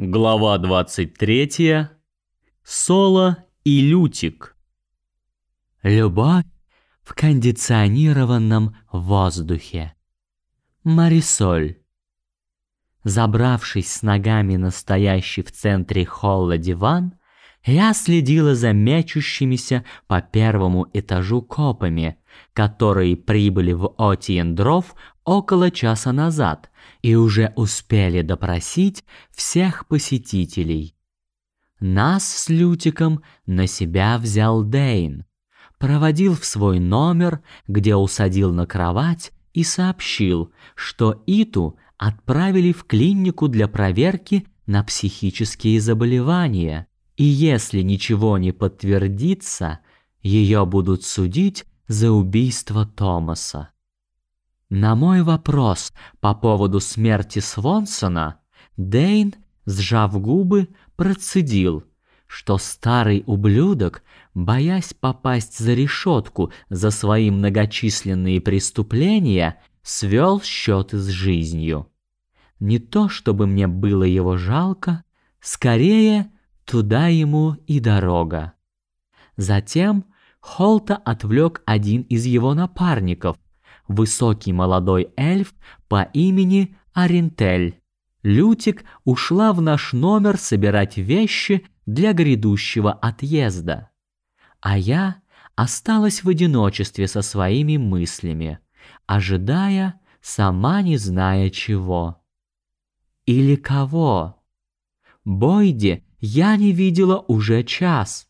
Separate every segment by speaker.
Speaker 1: Глава 23. Соло и Лютик.
Speaker 2: Любовь в кондиционированном воздухе. Марисоль. Забравшись с ногами на стоящий в центре холла диван, я следила за мечущимися по первому этажу копами, которые прибыли в Отиендров около часа назад и уже успели допросить всех посетителей. Нас с Лютиком на себя взял Дейн, проводил в свой номер, где усадил на кровать и сообщил, что Иту отправили в клинику для проверки на психические заболевания – и если ничего не подтвердится, ее будут судить за убийство Томаса. На мой вопрос по поводу смерти Свонсона Дейн, сжав губы, процедил, что старый ублюдок, боясь попасть за решетку за свои многочисленные преступления, свел счеты с жизнью. Не то чтобы мне было его жалко, скорее Туда ему и дорога. Затем Холта отвлек один из его напарников, высокий молодой эльф по имени Арентель. Лютик ушла в наш номер собирать вещи для грядущего отъезда. А я осталась в одиночестве со своими мыслями, ожидая, сама не зная чего. Или кого. Бойди я не видела уже час.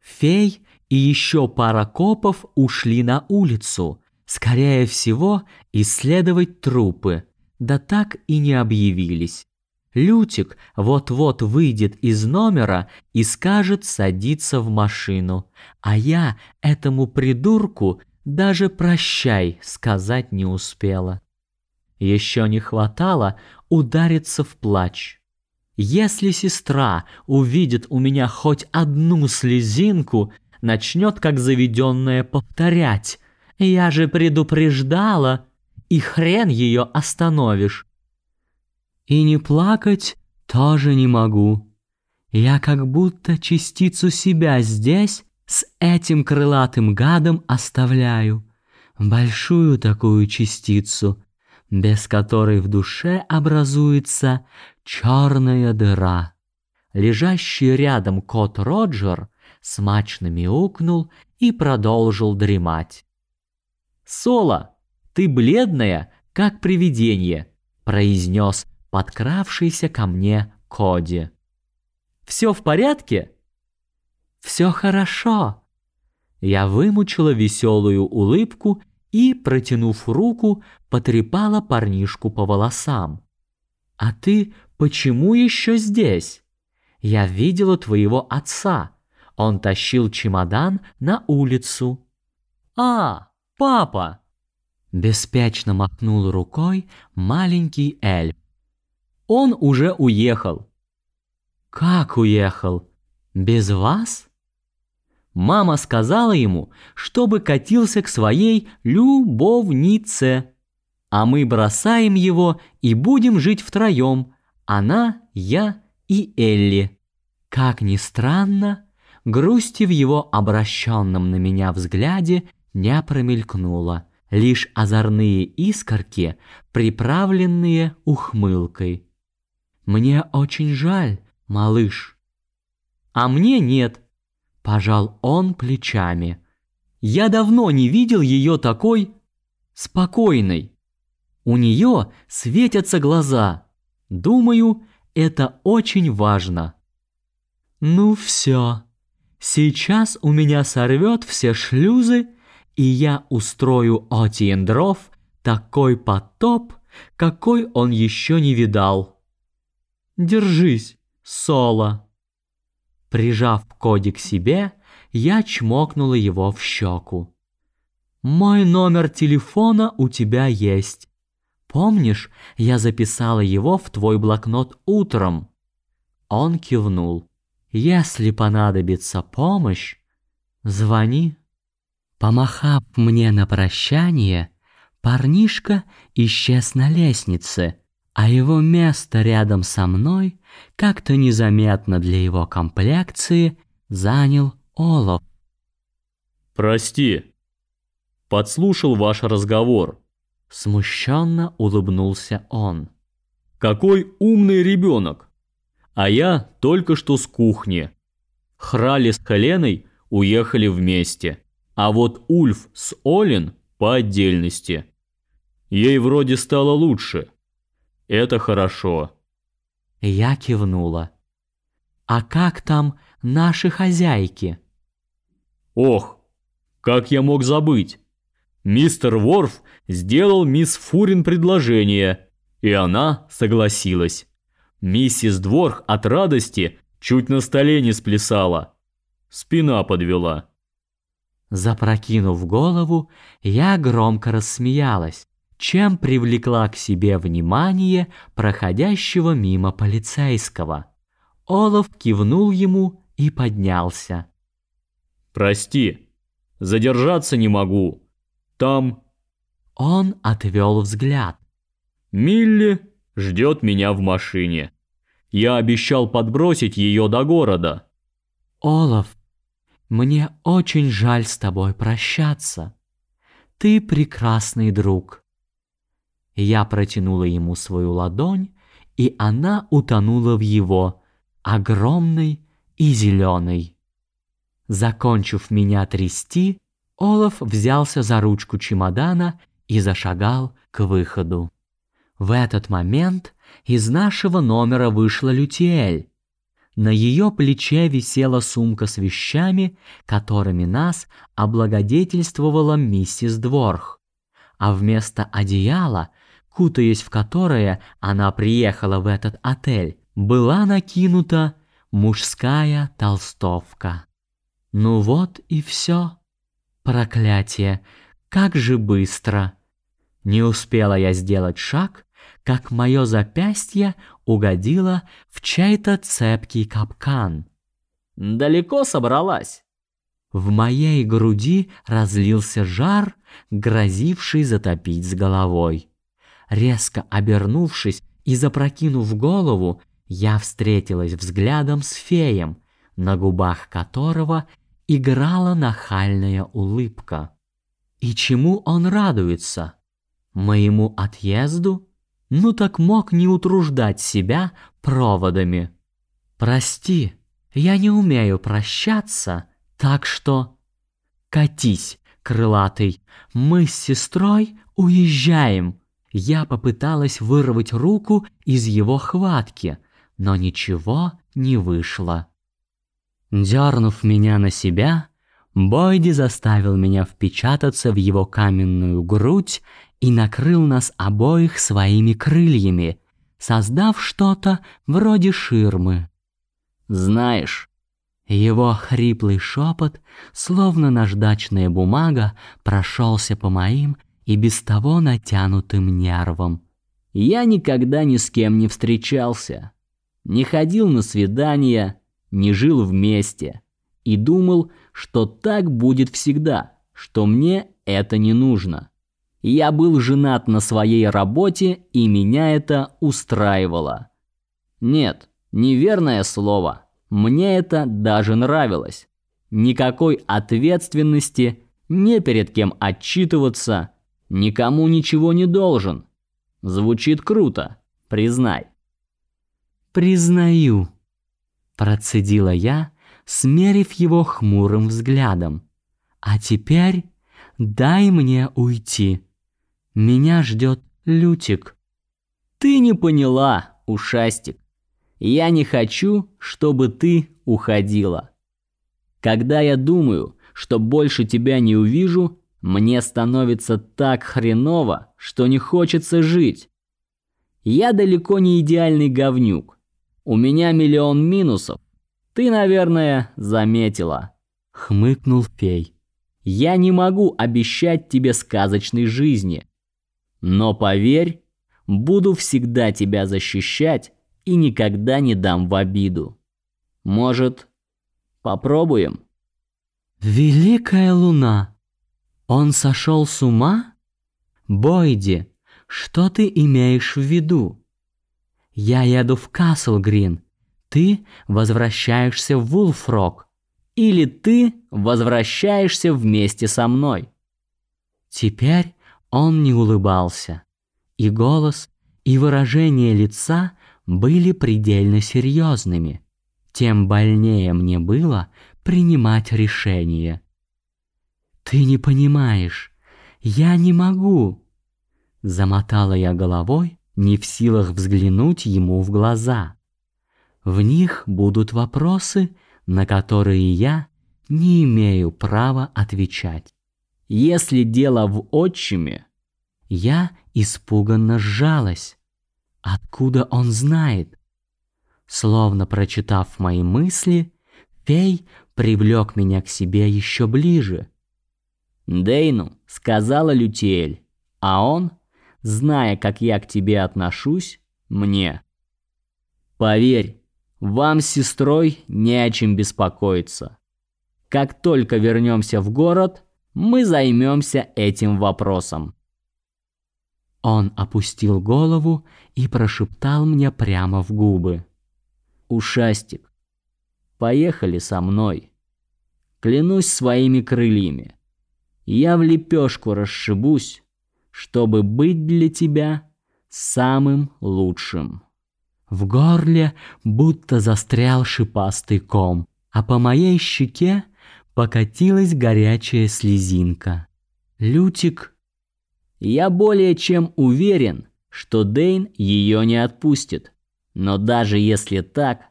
Speaker 2: Фей и еще пара копов ушли на улицу, скорее всего, исследовать трупы, да так и не объявились. Лютик вот-вот выйдет из номера и скажет садиться в машину, а я этому придурку даже прощай сказать не успела. Еще не хватало удариться в плач. Если сестра увидит у меня хоть одну слезинку, начнет как заведенная повторять. Я же предупреждала, и хрен ее остановишь. И не плакать тоже не могу. Я как будто частицу себя здесь с этим крылатым гадом оставляю. Большую такую частицу, без которой в душе образуется черная дыра. Лежащий рядом кот Роджер смачно мяукнул и продолжил дремать. «Соло, ты бледная, как привидение», — произнес подкравшийся ко мне Коди. «Все в порядке?» «Все хорошо». Я вымучила веселую улыбку и, протянув руку, потрепала парнишку по волосам. «А ты почему еще здесь? Я видела твоего отца. Он тащил чемодан на улицу». «А, папа!» Беспечно махнул рукой маленький эльф. «Он уже уехал». «Как уехал? Без вас?» Мама сказала ему, чтобы катился к своей любовнице а мы бросаем его и будем жить втроем. Она, я и Элли. Как ни странно, грусти в его обращенном на меня взгляде не промелькнуло, лишь озорные искорки, приправленные ухмылкой. «Мне очень жаль, малыш». «А мне нет», — пожал он плечами. «Я давно не видел ее такой спокойной». У нее светятся глаза. Думаю, это очень важно. Ну все. Сейчас у меня сорвет все шлюзы, и я устрою Отиендров такой потоп, какой он еще не видал. Держись, Соло. Прижав Коди к себе, я чмокнула его в щеку. Мой номер телефона у тебя есть. Помнишь, я записала его в твой блокнот утром?» Он кивнул. «Если понадобится помощь, звони». Помахав мне на прощание, парнишка исчез на лестнице, а его место рядом со мной, как-то незаметно для его комплекции, занял Олаф.
Speaker 1: «Прости, подслушал ваш разговор».
Speaker 2: Смущенно улыбнулся он.
Speaker 1: «Какой умный ребенок! А я только что с кухни. Храли с Хеленой уехали вместе, а вот Ульф с Олин по отдельности. Ей вроде стало лучше. Это хорошо».
Speaker 2: Я кивнула. «А как там наши хозяйки?»
Speaker 1: «Ох, как я мог забыть? Мистер Ворф сделал мисс Фурин предложение, и она согласилась. Миссис Дворх от радости чуть на столе не сплясала. Спина подвела».
Speaker 2: Запрокинув голову, я громко рассмеялась чем привлекла к себе внимание проходящего мимо полицейского. Олаф кивнул ему и поднялся.
Speaker 1: «Прости, задержаться не могу. Там...»
Speaker 2: Он отвел взгляд.
Speaker 1: «Милли ждет меня в машине. Я обещал подбросить ее до города».
Speaker 2: «Олаф, мне очень жаль с тобой прощаться. Ты прекрасный друг». Я протянула ему свою ладонь, и она утонула в его, огромной и зеленой. Закончив меня трясти, Олаф взялся за ручку чемодана и зашагал к выходу. В этот момент из нашего номера вышла Лютиэль. На ее плече висела сумка с вещами, которыми нас облагодетельствовала миссис Дворх. А вместо одеяла кутаясь в которое она приехала в этот отель, была накинута мужская толстовка. Ну вот и все. Проклятие, как же быстро. Не успела я сделать шаг, как мое запястье угодило в чей-то цепкий капкан.
Speaker 1: Далеко собралась?
Speaker 2: В моей груди разлился жар, грозивший затопить с головой. Резко обернувшись и запрокинув голову, я встретилась взглядом с феем, на губах которого играла нахальная улыбка. И чему он радуется? Моему отъезду? Ну так мог не утруждать себя проводами. Прости, я не умею прощаться, так что... Катись, крылатый, мы с сестрой уезжаем. Я попыталась вырвать руку из его хватки, но ничего не вышло. Дернув меня на себя, Бойди заставил меня впечататься в его каменную грудь и накрыл нас обоих своими крыльями, создав что-то вроде ширмы. Знаешь, его хриплый шепот, словно наждачная бумага, прошелся по моим и без того натянутым нервом. Я никогда ни с кем не встречался, не ходил на свидания, не жил вместе и думал, что так будет всегда, что мне это не нужно. Я был женат на своей работе, и меня это устраивало. Нет, неверное слово. Мне это даже нравилось. Никакой ответственности, не перед кем отчитываться, Никому ничего не должен. Звучит круто, признай. Признаю, процедила я, смерив его хмурым взглядом. А теперь дай мне уйти. Меня ждет Лютик. Ты не поняла, ушастик. Я не хочу, чтобы ты уходила. Когда я думаю, что больше тебя не увижу, мне становится так хреново, что не хочется жить. Я далеко не идеальный говнюк. У меня миллион минусов. Ты, наверное, заметила. Хмыкнул фей. Я не могу обещать тебе сказочной жизни. Но поверь, буду всегда тебя защищать и никогда не дам в обиду. Может, попробуем? Великая луна, он сошел с ума? Бойди, что ты имеешь в виду? Я еду в Каслгрин. Ты возвращаешься в Вулфрок. Или ты возвращаешься вместе со мной. Теперь он не улыбался. И голос, и выражение лица были предельно серьезными. Тем больнее мне было принимать решение. «Ты не понимаешь, я не могу!» Замотала я головой, не в силах взглянуть ему в глаза. В них будут вопросы, на которые я не имею права отвечать. Если дело в отчиме, я испуганно сжалась. Откуда он знает? Словно прочитав мои мысли, фей привлек меня к себе еще ближе. «Дейну», — сказала Лютиэль, а он, зная, как я к тебе отношусь, мне. «Поверь, вам с сестрой не о чем беспокоиться. Как только вернемся в город, мы займемся этим вопросом». Он опустил голову и прошептал мне прямо в губы. «Ушастик, поехали со мной. Клянусь своими крыльями. Я в лепешку расшибусь, чтобы быть для тебя самым лучшим». В горле будто застрял шипастый ком, а по моей щеке покатилась горячая слезинка. Лютик... Я более чем уверен, что Дейн ее не отпустит. Но даже если так,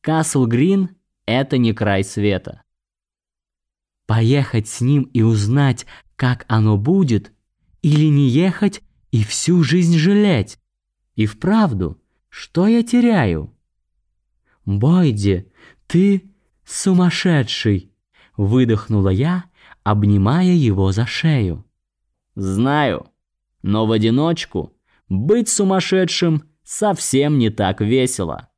Speaker 2: Касл Грин — это не край света. Поехать с ним и узнать, как оно будет, или не ехать и всю жизнь жалеть. И вправду, что я теряю? Бойди, ты сумасшедший, выдохнула я, обнимая его за шею. Знаю, но в одиночку быть сумасшедшим совсем не так весело.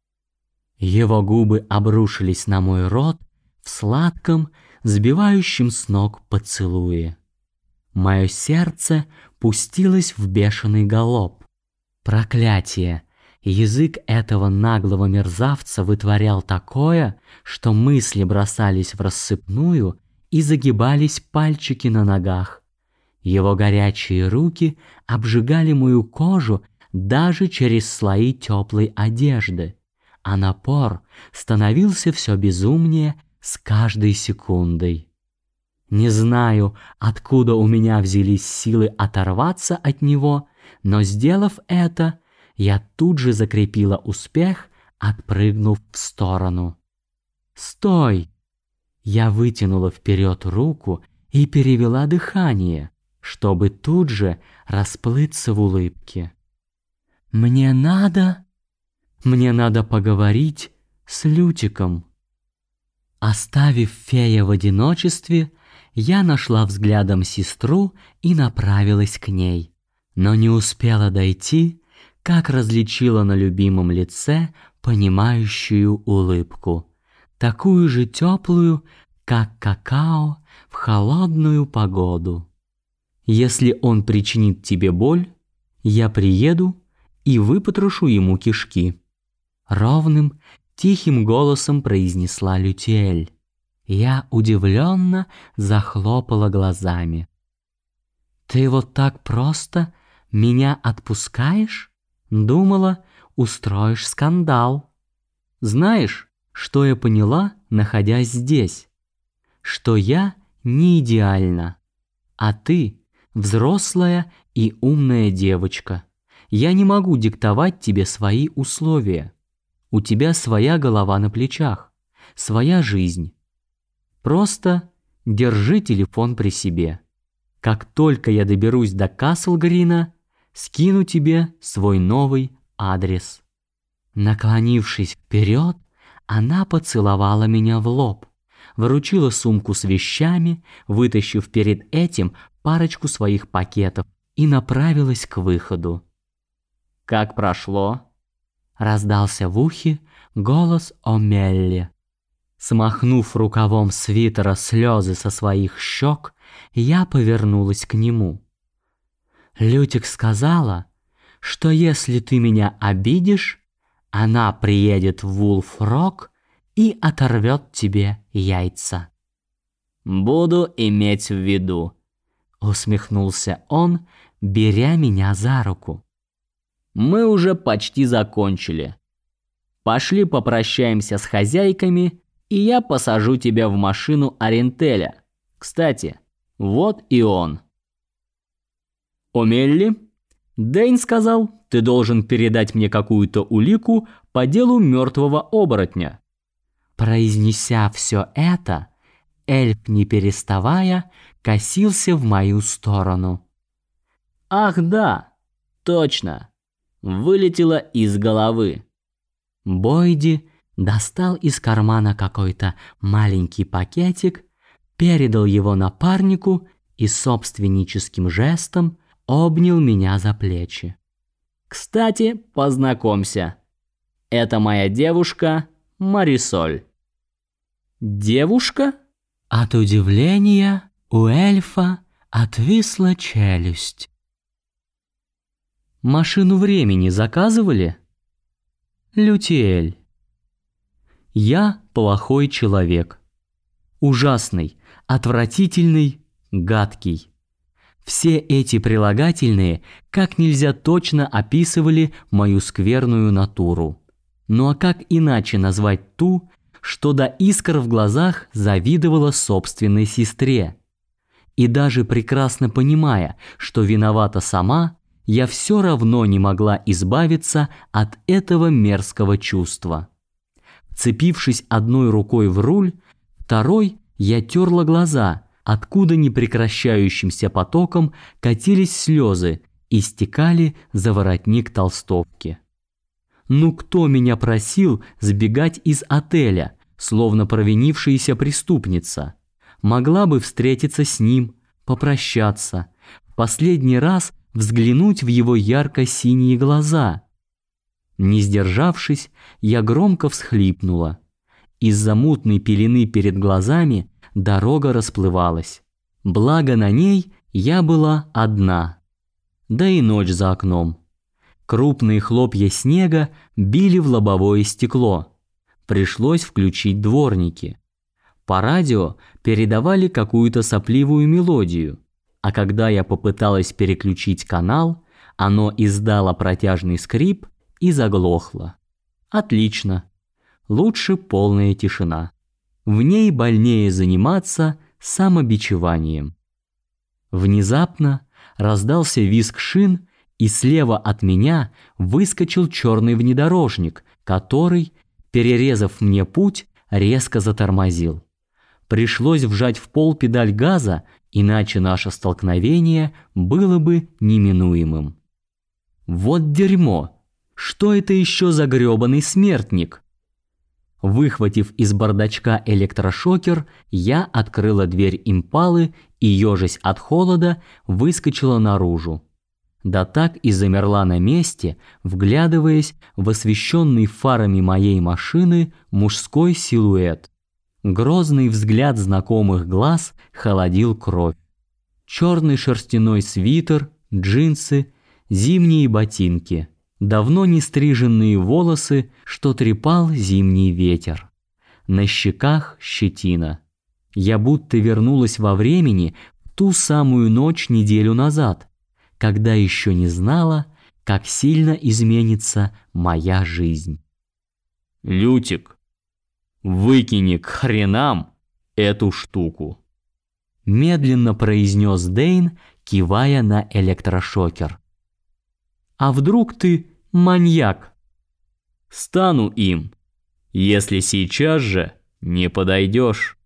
Speaker 2: Его губы обрушились на мой рот в сладком, сбивающем с ног поцелуе. Мое сердце пустилось в бешеный галоп. Проклятие! Язык этого наглого мерзавца вытворял такое, что мысли бросались в рассыпную и загибались пальчики на ногах. Его горячие руки обжигали мою кожу даже через слои теплой одежды, а напор становился все безумнее с каждой секундой. Не знаю, откуда у меня взялись силы оторваться от него, но сделав это, я тут же закрепила успех, отпрыгнув в сторону. «Стой!» Я вытянула вперед руку и перевела дыхание, чтобы тут же расплыться в улыбке. «Мне надо... Мне надо поговорить с Лютиком». Оставив фея в одиночестве, я нашла взглядом сестру и направилась к ней, но не успела дойти, как различила на любимом лице понимающую улыбку, такую же теплую, как какао в холодную погоду. Если он причинит тебе боль, я приеду и выпотрошу ему кишки. Ровным, тихим голосом произнесла Лютиэль. Я удивленно захлопала глазами. «Ты вот так просто меня отпускаешь? Думала, устроишь скандал. Знаешь, что я поняла, находясь здесь? Что я не идеальна, а ты взрослая и умная девочка. Я не могу диктовать тебе свои условия. У тебя своя голова на плечах, своя жизнь. Просто держи телефон при себе. Как только я доберусь до Каслгрина, скину тебе свой новый адрес. Наклонившись вперед, она поцеловала меня в лоб, вручила сумку с вещами, вытащив перед этим парочку своих пакетов и направилась к выходу. «Как прошло?» — раздался в ухе голос Омелли. Смахнув рукавом свитера слезы со своих щек, я повернулась к нему. Лютик сказала, что если ты меня обидишь, Она приедет в Вулф-Рок и оторвет тебе яйца.
Speaker 1: Буду иметь в виду.
Speaker 2: Усмехнулся он, беря меня за руку.
Speaker 1: Мы уже почти закончили. Пошли попрощаемся с хозяйками, и я посажу тебя в машину Орентеля. Кстати, вот и он. Омелли, Дэйн сказал, ты должен передать мне какую-то улику по делу мертвого оборотня.
Speaker 2: Произнеся все это, эльф, не переставая, косился в мою сторону.
Speaker 1: Ах да, точно, вылетело из головы.
Speaker 2: Бойди достал из кармана какой-то маленький пакетик, передал его напарнику и собственническим жестом обнял меня за плечи.
Speaker 1: «Кстати, познакомься. Это моя девушка Марисоль». «Девушка?»
Speaker 2: От удивления у эльфа отвисла челюсть.
Speaker 1: «Машину времени заказывали?»
Speaker 2: Лютиэль.
Speaker 1: Я плохой человек. Ужасный, отвратительный, гадкий. Все эти прилагательные как нельзя точно описывали мою скверную натуру. Ну а как иначе назвать ту, что до искр в глазах завидовала собственной сестре? И даже прекрасно понимая, что виновата сама, я все равно не могла избавиться от этого мерзкого чувства. Цепившись одной рукой в руль, второй я терла глаза, откуда непрекращающимся потоком катились слезы и стекали за воротник толстовки. Ну кто меня просил сбегать из отеля, словно провинившаяся преступница? Могла бы встретиться с ним, попрощаться, последний раз взглянуть в его ярко-синие глаза. Не сдержавшись, я громко всхлипнула. Из-за мутной пелены перед глазами дорога расплывалась. Благо на ней я была одна. Да и ночь за окном. Крупные хлопья снега били в лобовое стекло. Пришлось включить дворники. По радио передавали какую-то сопливую мелодию, а когда я попыталась переключить канал, оно издало протяжный скрип и заглохло. Отлично. Лучше полная тишина. В ней больнее заниматься самобичеванием. Внезапно раздался визг шин, и слева от меня выскочил черный внедорожник, который, перерезав мне путь, резко затормозил. Пришлось вжать в пол педаль газа, иначе наше столкновение было бы неминуемым. Вот дерьмо! Что это еще за грёбаный смертник? Выхватив из бардачка электрошокер, я открыла дверь импалы и, ежась от холода, выскочила наружу. Да так и замерла на месте, вглядываясь в освещенный фарами моей машины мужской силуэт. Грозный взгляд знакомых глаз холодил кровь. Черный шерстяной свитер, джинсы, зимние ботинки – давно не стриженные волосы, что трепал зимний ветер. На щеках щетина. Я будто вернулась во времени в ту самую ночь неделю назад, когда еще не знала, как сильно изменится моя жизнь. «Лютик, выкини к хренам эту штуку!» Медленно произнес Дейн, кивая на электрошокер. А вдруг ты маньяк? Стану им, если сейчас же не подойдешь.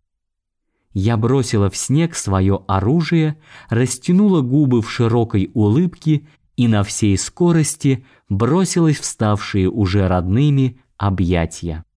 Speaker 1: Я бросила в снег свое оружие, растянула губы в широкой улыбке и на всей скорости бросилась в ставшие уже родными объятия.